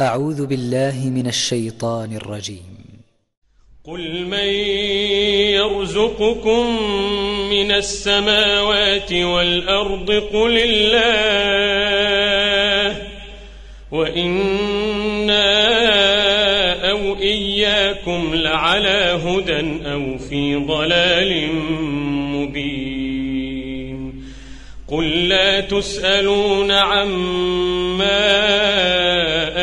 أعوذ بالله من الشيطان الرجيم. قل من يرزقكم من السماوات والأرض قل الله وإنا أو إياكم لعلى هدى أو في ضلال مبين. قل لا تسألون عما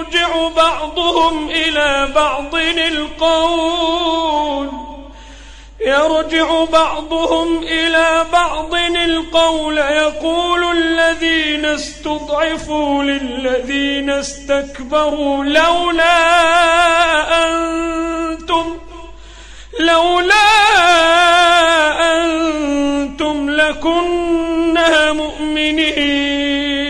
يرجع بعضهم إلى بعض القول. يرجع بعضهم إلى بعض القول. يقول الذين استضعفوا للذين استكبروا لولا أنتم لولا أنتم لكنا مؤمنين.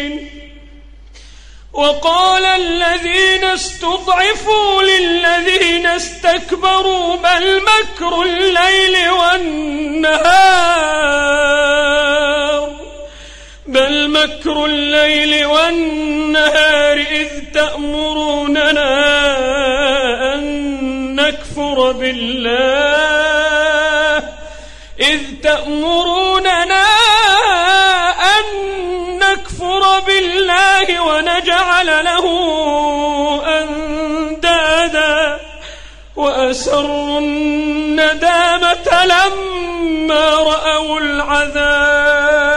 وقال الذين استضعفوا للذين استكبروا بل مكر الليل والنهار بل مكر الليل والنهار إذ تأمروننا أن نكفر بالله إذ تأمروننا ونجعل له أندادا وأسروا الندامة لما رأوا العذاب.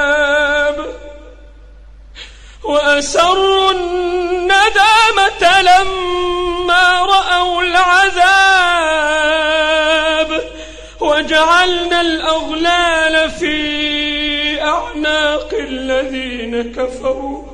وأسروا الندامة لما رأوا العذاب. وجعلنا الأغلال في أعناق الذين كفروا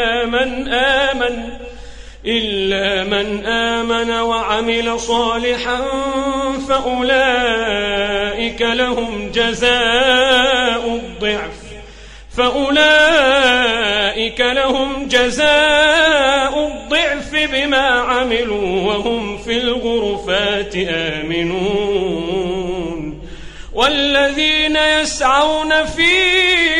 إلا من آمن إلا من آمن وعمل صالحا فأولئك لهم جزاء الضعف. فأولئك لهم جزاء الضعف بما عملوا وهم في الغرفات آمنون. والذين يسعون في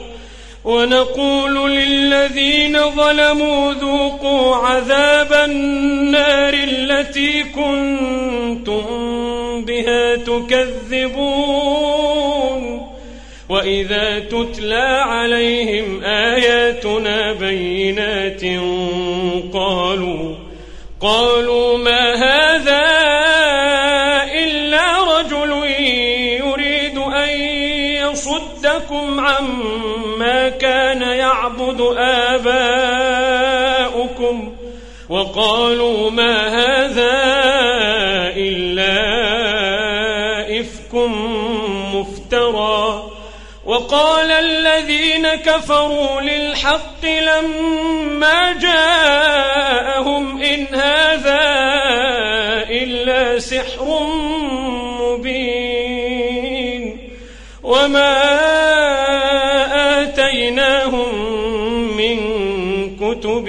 ونقول للذين ظلموا ذوقوا عذاب النار التي كنتم بها تكذبون. وإذا تتلى عليهم آياتنا بينات قالوا قالوا ما هذا يعبد آباؤكم وقالوا ما هذا إلا إفك مفترى وقال الذين كفروا للحق لما جاءهم إن هذا إلا سحر مبين وما كتب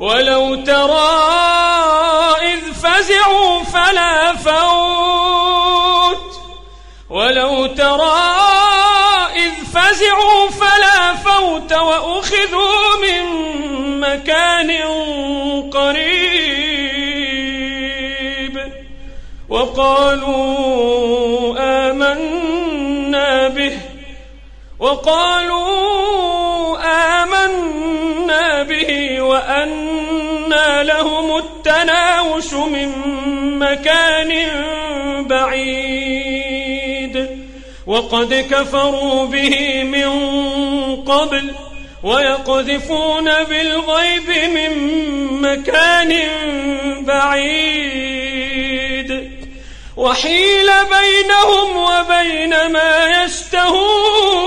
ولو ترى إذ فزعوا فلا فوت. ولو ترى إذ فزعوا فلا فوت وأخذوا من مكان قريب. وقالوا آمنا به. وقالوا آمنا وأنا لهم التناوش من مكان بعيد وقد كفروا به من قبل ويقذفون بالغيب من مكان بعيد وحيل بينهم وبين ما يشتهون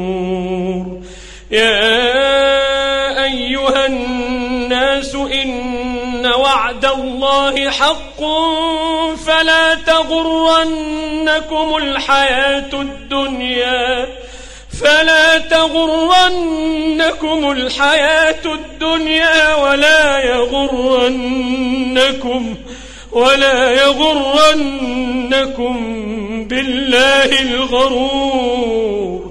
يا أيها الناس إن وعد الله حق فلا تغرنكم الحياة الدنيا فلا تغرنكم الحياة الدنيا ولا يغرنكم ولا يغرنكم بالله الغرور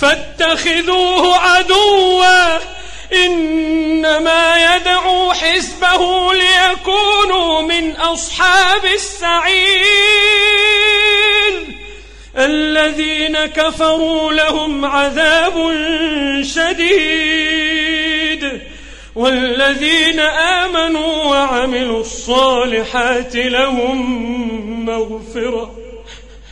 فاتخذوه عدوا. إنما يدعو حزبه ليكونوا من أصحاب السعير. الذين كفروا لهم عذاب شديد. والذين آمنوا وعملوا الصالحات لهم مغفرة.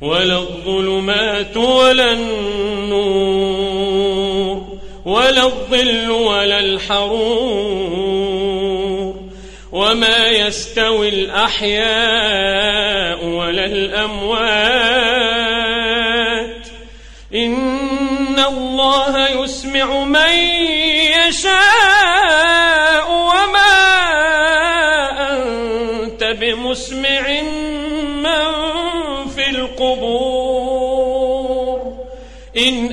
ولا الظلمات ولا النور ولا الظل ولا الحرور. وما يستوي الأحياء ولا الأموات. إن الله يسمع من يشاء.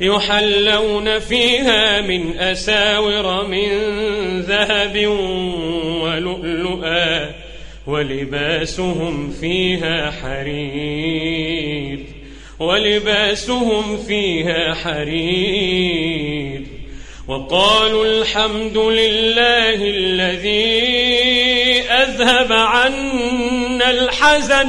يحلون فيها من أساور من ذهب ولؤلؤا ولباسهم فيها حرير ولباسهم فيها حرير. وقالوا الحمد لله الذي أذهب عنا الحزن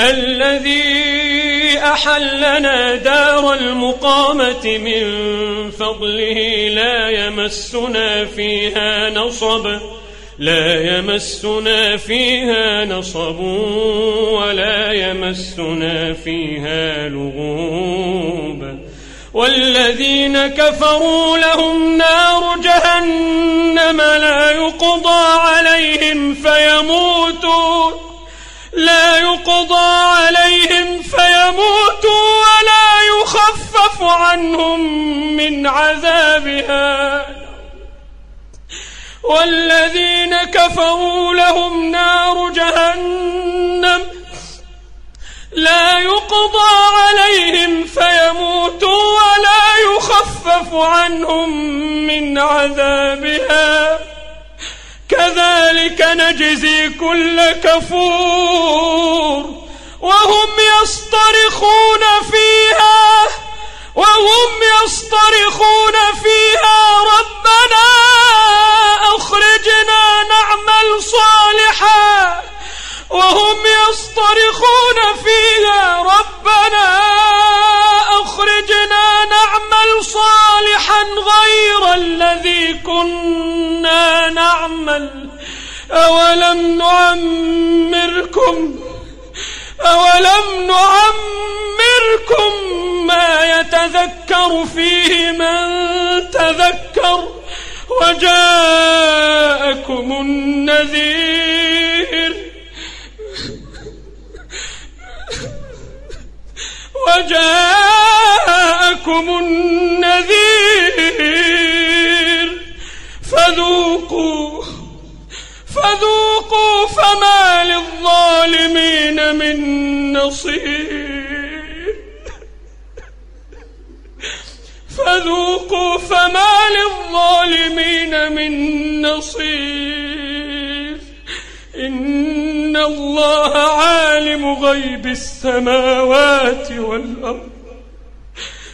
الذي أحلنا دار المقامة من فضله لا يمسنا فيها نصب لا يمسنا فيها نصب ولا يمسنا فيها لغوب. والذين كفروا لهم نار جهنم لا يقضى عليهم فيموتوا. لا يقضى عليهم فيموتوا ولا يخفف عنهم من عذابها. والذين كفروا لهم نار جهنم. لا يقضى عليهم فيموتوا ولا يخفف عنهم من عذابها. كذلك نجزي كل كفور وهم يصطرخون فيها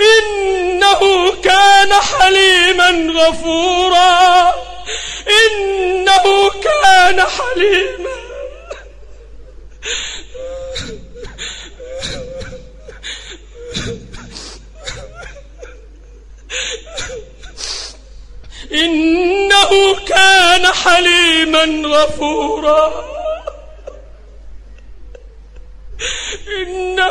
إنه كان حليما غفورا. إنه كان حليما. إنه كان حليما غفورا. إنه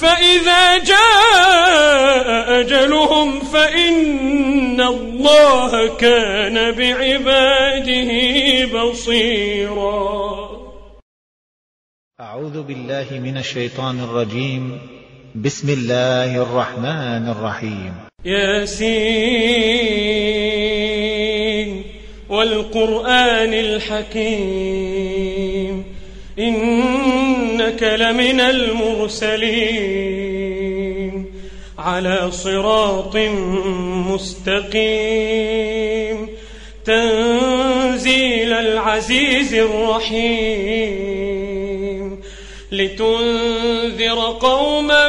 فإذا جاء أجلهم فإن الله كان بعباده بصيرا. أعوذ بالله من الشيطان الرجيم. بسم الله الرحمن الرحيم. ياسين والقرآن الحكيم. إنك لمن المرسلين على صراط مستقيم. تنزيل العزيز الرحيم. لتنذر قوما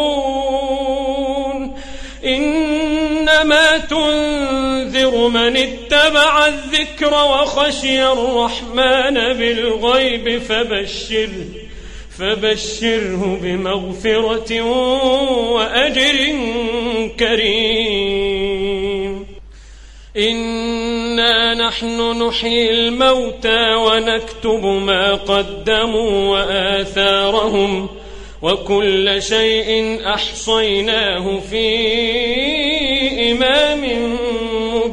من اتبع الذكر وخشي الرحمن بالغيب فبشره فبشره بمغفرة وأجر كريم. إنا نحن نحيي الموتى ونكتب ما قدموا وآثارهم وكل شيء أحصيناه في إمام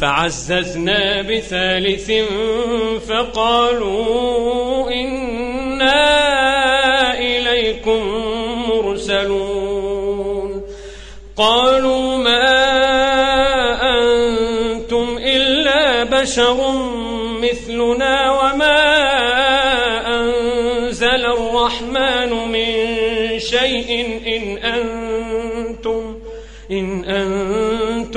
فعززنا بثالث فقالوا إنا إليكم مرسلون. قالوا ما أنتم إلا بشر مثلنا وما أنزل الرحمن من شيء إن أنتم إن أنتم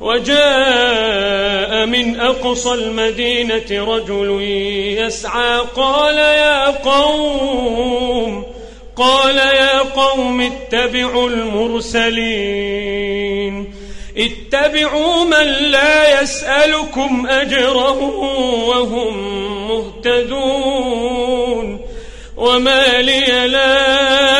وجاء من أقصى المدينة رجل يسعى قال يا قوم قال يا قوم اتبعوا المرسلين. اتبعوا من لا يسألكم أجرا وهم مهتدون. وما لي لا